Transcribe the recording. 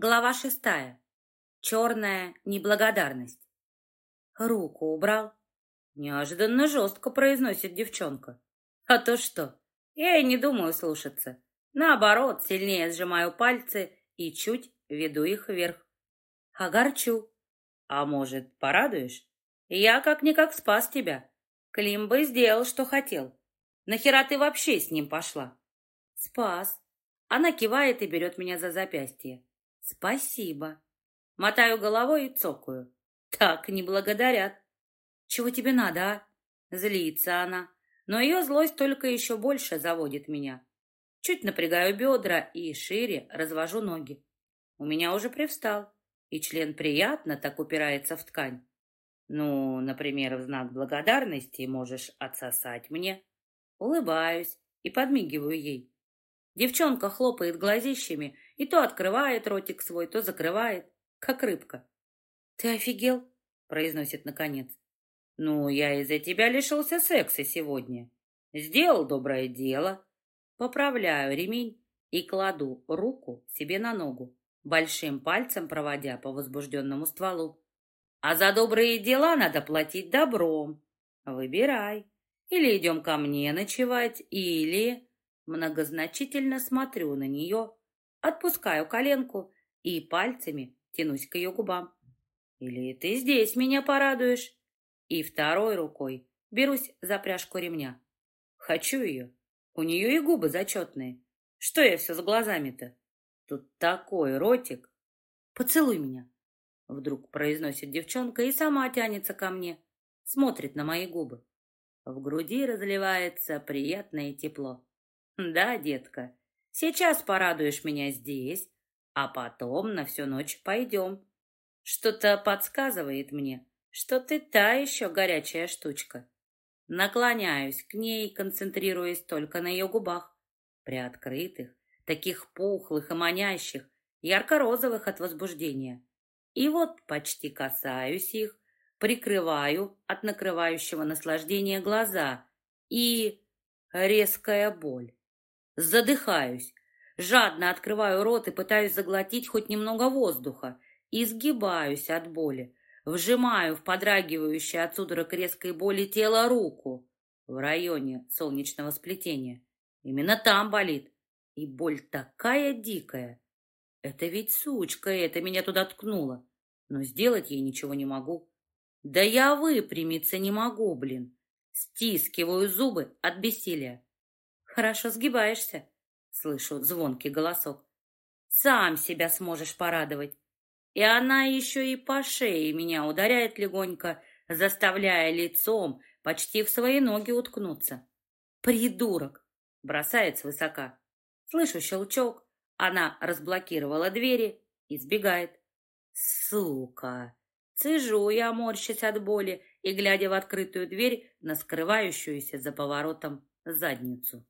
Глава шестая. Черная неблагодарность. Руку убрал. Неожиданно жестко произносит девчонка. А то что? Я и не думаю слушаться. Наоборот, сильнее сжимаю пальцы и чуть веду их вверх. Огорчу. А может, порадуешь? Я как-никак спас тебя. Клим бы сделал, что хотел. Нахера ты вообще с ним пошла? Спас. Она кивает и берет меня за запястье. Спасибо. Мотаю головой и цокаю. Так не благодарят. Чего тебе надо, а? Злится она. Но ее злость только еще больше заводит меня. Чуть напрягаю бедра и шире развожу ноги. У меня уже привстал, и член приятно так упирается в ткань. Ну, например, в знак благодарности можешь отсосать мне. Улыбаюсь и подмигиваю ей. Девчонка хлопает глазищами и то открывает ротик свой, то закрывает, как рыбка. «Ты офигел?» — произносит наконец. «Ну, я из-за тебя лишился секса сегодня. Сделал доброе дело. Поправляю ремень и кладу руку себе на ногу, большим пальцем проводя по возбужденному стволу. А за добрые дела надо платить добром. Выбирай. Или идем ко мне ночевать, или...» Многозначительно смотрю на нее, отпускаю коленку и пальцами тянусь к ее губам. Или ты здесь меня порадуешь? И второй рукой берусь за пряжку ремня. Хочу ее. У нее и губы зачетные. Что я все с глазами-то? Тут такой ротик. Поцелуй меня. Вдруг произносит девчонка и сама тянется ко мне. Смотрит на мои губы. В груди разливается приятное тепло. Да, детка, сейчас порадуешь меня здесь, а потом на всю ночь пойдем. Что-то подсказывает мне, что ты та еще горячая штучка. Наклоняюсь к ней, концентрируясь только на ее губах, приоткрытых, таких пухлых и манящих, ярко-розовых от возбуждения. И вот почти касаюсь их, прикрываю от накрывающего наслаждения глаза и резкая боль. Задыхаюсь. Жадно открываю рот и пытаюсь заглотить хоть немного воздуха. Изгибаюсь от боли. Вжимаю в подрагивающее от судорог резкой боли тело руку в районе солнечного сплетения. Именно там болит. И боль такая дикая. Это ведь сучка это меня туда ткнула. Но сделать ей ничего не могу. Да я выпрямиться не могу, блин. Стискиваю зубы от бессилия. Хорошо сгибаешься, слышу звонкий голосок. Сам себя сможешь порадовать. И она еще и по шее меня ударяет легонько, заставляя лицом почти в свои ноги уткнуться. Придурок! Бросает свысока. Слышу щелчок. Она разблокировала двери и сбегает. Сука! Цежу я, морщась от боли и глядя в открытую дверь на скрывающуюся за поворотом задницу.